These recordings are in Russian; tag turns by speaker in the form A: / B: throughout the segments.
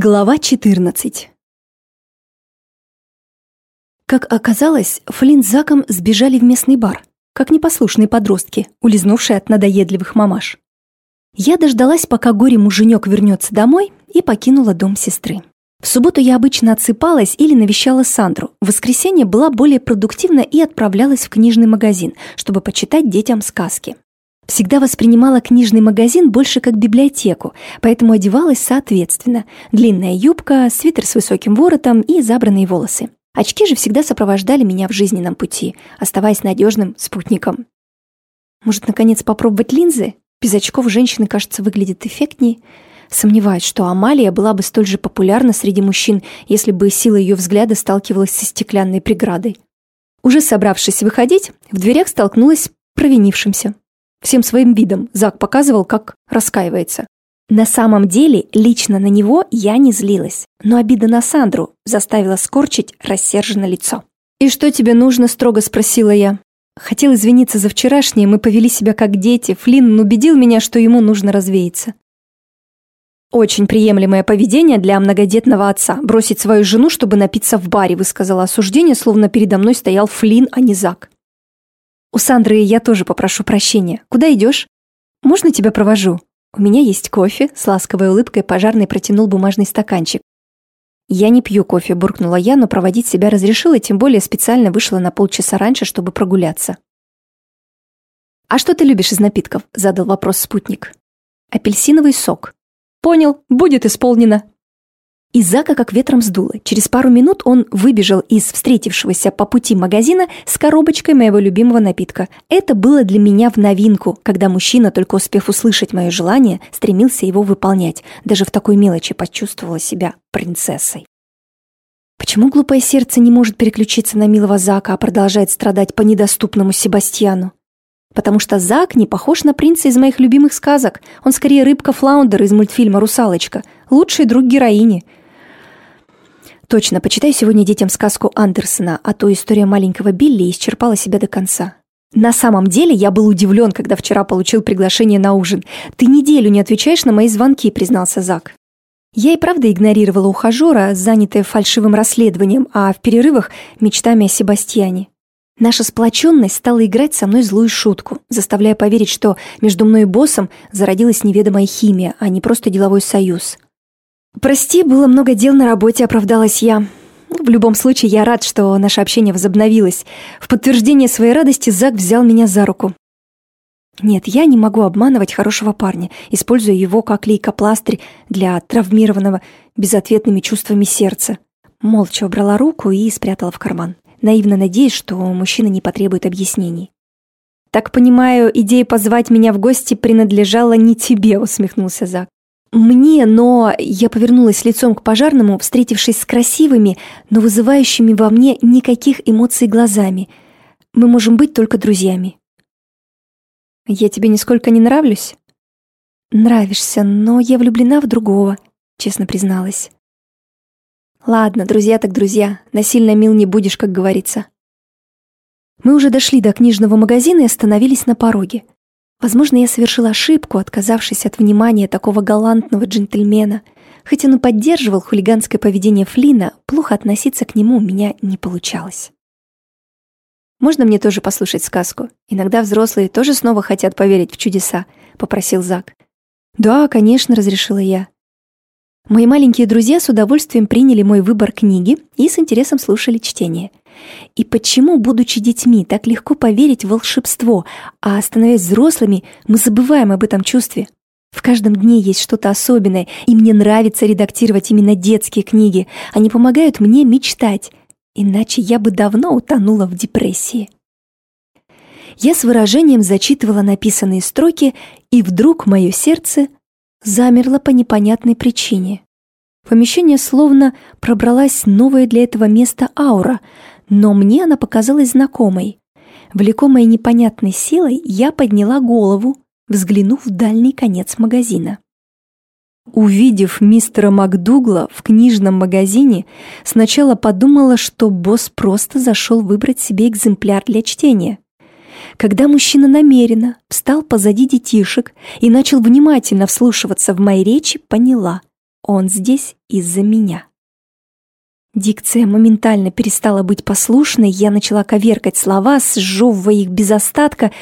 A: Глава 14 Как оказалось, Флинн с Заком сбежали в местный бар, как непослушные подростки, улизнувшие от надоедливых мамаш. Я дождалась, пока горе-муженек вернется домой, и покинула дом сестры. В субботу я обычно отсыпалась или навещала Сандру. В воскресенье была более продуктивна и отправлялась в книжный магазин, чтобы почитать детям сказки. Всегда воспринимала книжный магазин больше как библиотеку, поэтому одевалась соответственно. Длинная юбка, свитер с высоким воротом и забранные волосы. Очки же всегда сопровождали меня в жизненном пути, оставаясь надежным спутником. Может, наконец попробовать линзы? Без очков женщины, кажется, выглядят эффектнее. Сомневаюсь, что Амалия была бы столь же популярна среди мужчин, если бы сила ее взгляда сталкивалась со стеклянной преградой. Уже собравшись выходить, в дверях столкнулась с провинившимся. Всем своим видом Зак показывал, как раскаивается. На самом деле, лично на него я не злилась, но обида на Сандру заставила скорчить рассерженное лицо. «И что тебе нужно?» – строго спросила я. Хотел извиниться за вчерашнее, мы повели себя как дети. Флинн убедил меня, что ему нужно развеяться. «Очень приемлемое поведение для многодетного отца – бросить свою жену, чтобы напиться в баре», – высказала осуждение, словно передо мной стоял Флинн, а не Зак. У Сандры я тоже попрошу прощения. Куда идешь? Можно тебя провожу? У меня есть кофе, с ласковой улыбкой пожарный протянул бумажный стаканчик. Я не пью кофе, буркнула я, но проводить себя разрешила, тем более специально вышла на полчаса раньше, чтобы прогуляться. «А что ты любишь из напитков?» – задал вопрос спутник. «Апельсиновый сок». «Понял, будет исполнено», и Зака как ветром сдуло. Через пару минут он выбежал из встретившегося по пути магазина с коробочкой моего любимого напитка. Это было для меня в новинку, когда мужчина, только успев услышать мое желание, стремился его выполнять. Даже в такой мелочи почувствовала себя принцессой. Почему глупое сердце не может переключиться на милого Зака, а продолжает страдать по недоступному Себастьяну? Потому что Зак не похож на принца из моих любимых сказок. Он скорее рыбка-флаундер из мультфильма «Русалочка». Лучший друг героини – Точно, почитай сегодня детям сказку Андерсона, а то история маленького Билли исчерпала себя до конца. На самом деле я был удивлен, когда вчера получил приглашение на ужин. Ты неделю не отвечаешь на мои звонки, признался Зак. Я и правда игнорировала ухажера, занятая фальшивым расследованием, а в перерывах мечтами о Себастьяне. Наша сплоченность стала играть со мной злую шутку, заставляя поверить, что между мной и боссом зародилась неведомая химия, а не просто деловой союз. «Прости, было много дел на работе», — оправдалась я. В любом случае, я рад, что наше общение возобновилось. В подтверждение своей радости Зак взял меня за руку. Нет, я не могу обманывать хорошего парня, используя его как лейкопластырь для травмированного безответными чувствами сердца. Молча убрала руку и спрятала в карман, наивно надеясь, что мужчина не потребует объяснений. «Так понимаю, идея позвать меня в гости принадлежала не тебе», — усмехнулся Зак. Мне, но я повернулась лицом к пожарному, встретившись с красивыми, но вызывающими во мне никаких эмоций глазами. Мы можем быть только друзьями. Я тебе нисколько не нравлюсь? Нравишься, но я влюблена в другого, честно призналась. Ладно, друзья так друзья, насильно мил не будешь, как говорится. Мы уже дошли до книжного магазина и остановились на пороге. Возможно, я совершила ошибку, отказавшись от внимания такого галантного джентльмена. Хоть он поддерживал хулиганское поведение Флина, плохо относиться к нему у меня не получалось. «Можно мне тоже послушать сказку? Иногда взрослые тоже снова хотят поверить в чудеса», — попросил Зак. «Да, конечно», — разрешила я. Мои маленькие друзья с удовольствием приняли мой выбор книги и с интересом слушали чтение. И почему, будучи детьми, так легко поверить в волшебство, а становясь взрослыми, мы забываем об этом чувстве? В каждом дне есть что-то особенное, и мне нравится редактировать именно детские книги. Они помогают мне мечтать, иначе я бы давно утонула в депрессии. Я с выражением зачитывала написанные строки, и вдруг мое сердце замерло по непонятной причине. В помещение словно пробралась новая для этого места аура, но мне она показалась знакомой. Влекомой непонятной силой, я подняла голову, взглянув в дальний конец магазина. Увидев мистера МакДугла в книжном магазине, сначала подумала, что босс просто зашел выбрать себе экземпляр для чтения. Когда мужчина намеренно встал позади детишек и начал внимательно вслушиваться в мои речи, поняла Он здесь из-за меня. Дикция моментально перестала быть послушной, я начала коверкать слова, сжевывая их без остатка,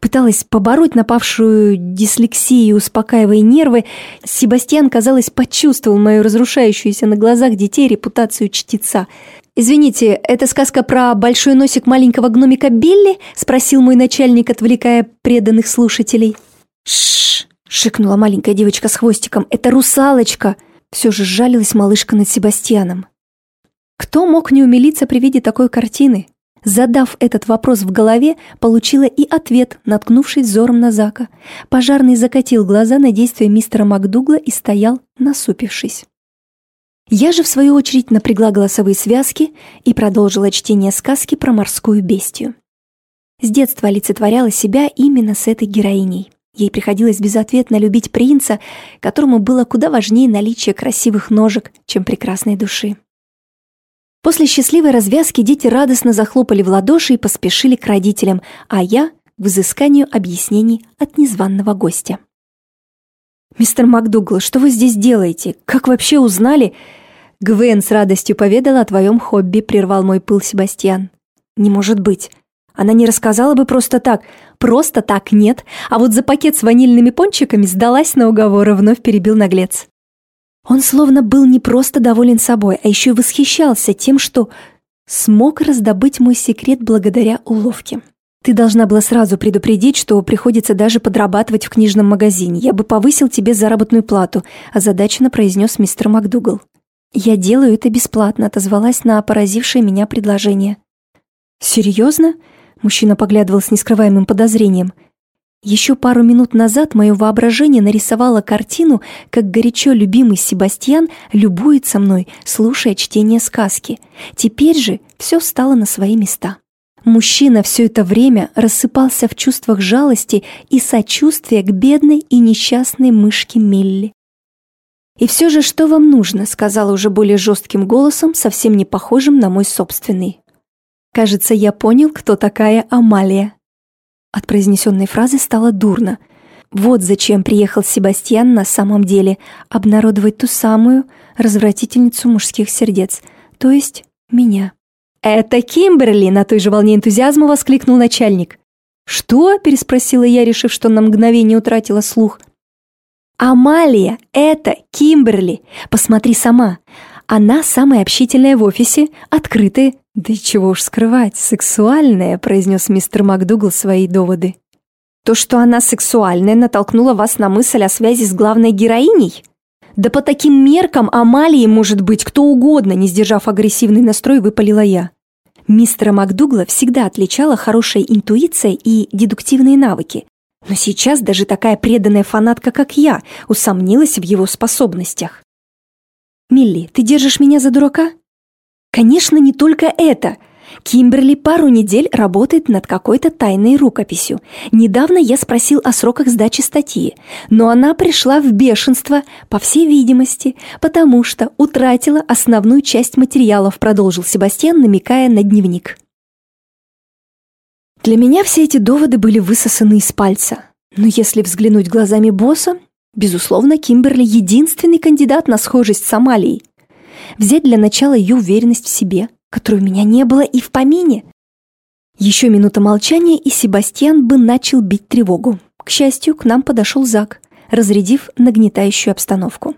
A: пыталась побороть напавшую дислексию, успокаивая нервы. Себастьян, казалось, почувствовал мою разрушающуюся на глазах детей репутацию чтеца. «Извините, это сказка про большой носик маленького гномика Билли?» – спросил мой начальник, отвлекая преданных слушателей. «Шш!» – шикнула маленькая девочка с хвостиком. «Это русалочка!» Все же сжалилась малышка над Себастьяном. Кто мог не умилиться при виде такой картины? Задав этот вопрос в голове, получила и ответ, наткнувшись взором на Зака. Пожарный закатил глаза на действия мистера Макдугла и стоял, насупившись. Я же, в свою очередь, напрягла голосовые связки и продолжила чтение сказки про морскую бестию. С детства олицетворяла себя именно с этой героиней. Ей приходилось безответно любить принца, которому было куда важнее наличие красивых ножек, чем прекрасной души. После счастливой развязки дети радостно захлопали в ладоши и поспешили к родителям, а я — к взысканию объяснений от незваного гостя. «Мистер МакДугал, что вы здесь делаете? Как вообще узнали?» «Гвен с радостью поведала о твоем хобби», — прервал мой пыл Себастьян. «Не может быть. Она не рассказала бы просто так. Просто так нет. А вот за пакет с ванильными пончиками сдалась на уговоры, вновь перебил наглец. Он словно был не просто доволен собой, а еще и восхищался тем, что смог раздобыть мой секрет благодаря уловке. Ты должна была сразу предупредить, что приходится даже подрабатывать в книжном магазине. Я бы повысил тебе заработную плату, озадаченно произнес мистер МакДугал. Я делаю это бесплатно, отозвалась на поразившее меня предложение. Серьезно? Мужчина поглядывал с нескрываемым подозрением – еще пару минут назад мое воображение нарисовало картину, как горячо любимый Себастьян любуется мной, слушая чтение сказки. Теперь же все стало на свои места. Мужчина все это время рассыпался в чувствах жалости и сочувствия к бедной и несчастной мышке Милли. «И все же, что вам нужно?» — сказала уже более жестким голосом, совсем не похожим на мой собственный. «Кажется, я понял, кто такая Амалия». От произнесенной фразы стало дурно. Вот зачем приехал Себастьян на самом деле – обнародовать ту самую развратительницу мужских сердец, то есть меня. «Это Кимберли!» – на той же волне энтузиазма воскликнул начальник. «Что?» – переспросила я, решив, что на мгновение утратила слух. «Амалия, это Кимберли! Посмотри сама! Она самая общительная в офисе, открытая, «Да и чего уж скрывать, сексуальная», — произнес мистер МакДугал свои доводы. «То, что она сексуальная, натолкнуло вас на мысль о связи с главной героиней?» «Да по таким меркам Амалии может быть кто угодно», не сдержав агрессивный настрой, выпалила я. Мистера МакДугла всегда отличала хорошая интуиция и дедуктивные навыки. Но сейчас даже такая преданная фанатка, как я, усомнилась в его способностях. «Милли, ты держишь меня за дурака?» Конечно, не только это. Кимберли пару недель работает над какой-то тайной рукописью. Недавно я спросил о сроках сдачи статьи, но она пришла в бешенство, по всей видимости, потому что утратила основную часть материалов, продолжил Себастьян, намекая на дневник. Для меня все эти доводы были высосаны из пальца. Но если взглянуть глазами босса, безусловно, Кимберли единственный кандидат на схожесть с Амалией – взять для начала ее уверенность в себе, которой у меня не было и в помине. Еще минута молчания, и Себастьян бы начал бить тревогу. К счастью, к нам подошел Зак, разрядив нагнетающую обстановку.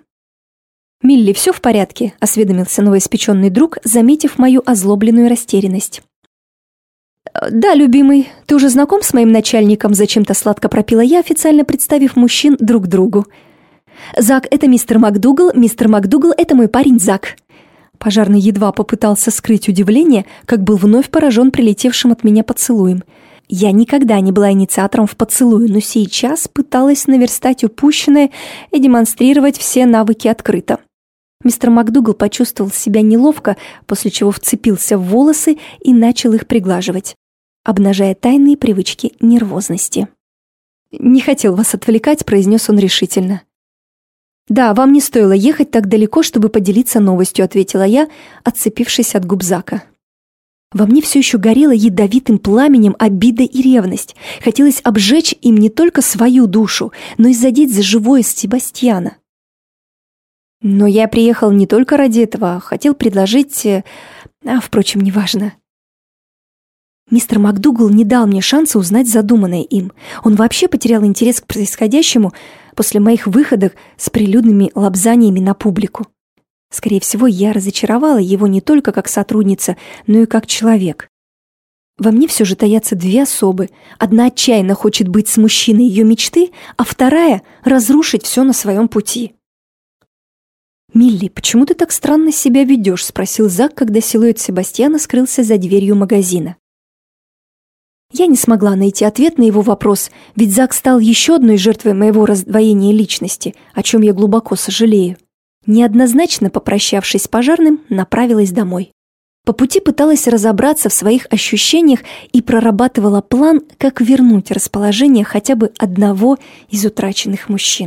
A: «Милли, все в порядке?» – осведомился новоиспеченный друг, заметив мою озлобленную растерянность. «Да, любимый, ты уже знаком с моим начальником?» – зачем-то сладко пропила я, официально представив мужчин друг другу. «Зак, это мистер МакДугал, мистер МакДугал, это мой парень Зак». Пожарный едва попытался скрыть удивление, как был вновь поражен прилетевшим от меня поцелуем. Я никогда не была инициатором в поцелуе, но сейчас пыталась наверстать упущенное и демонстрировать все навыки открыто. Мистер МакДугал почувствовал себя неловко, после чего вцепился в волосы и начал их приглаживать, обнажая тайные привычки нервозности. «Не хотел вас отвлекать», — произнес он решительно. «Да, вам не стоило ехать так далеко, чтобы поделиться новостью», ответила я, отцепившись от губ Зака. Во мне все еще горело ядовитым пламенем обида и ревность. Хотелось обжечь им не только свою душу, но и задеть за живое Себастьяна. Но я приехал не только ради этого, а хотел предложить... э, А, впрочем, неважно. Мистер МакДугал не дал мне шанса узнать задуманное им. Он вообще потерял интерес к происходящему после моих выходок с прилюдными лапзаниями на публику. Скорее всего, я разочаровала его не только как сотрудница, но и как человек. Во мне все же таятся две особы. Одна отчаянно хочет быть с мужчиной ее мечты, а вторая — разрушить все на своем пути. «Милли, почему ты так странно себя ведешь?» — спросил Зак, когда силуэт Себастьяна скрылся за дверью магазина. Я не смогла найти ответ на его вопрос, ведь Зак стал еще одной жертвой моего раздвоения личности, о чем я глубоко сожалею. Неоднозначно попрощавшись с пожарным, направилась домой. По пути пыталась разобраться в своих ощущениях и прорабатывала план, как вернуть расположение хотя бы одного из утраченных мужчин.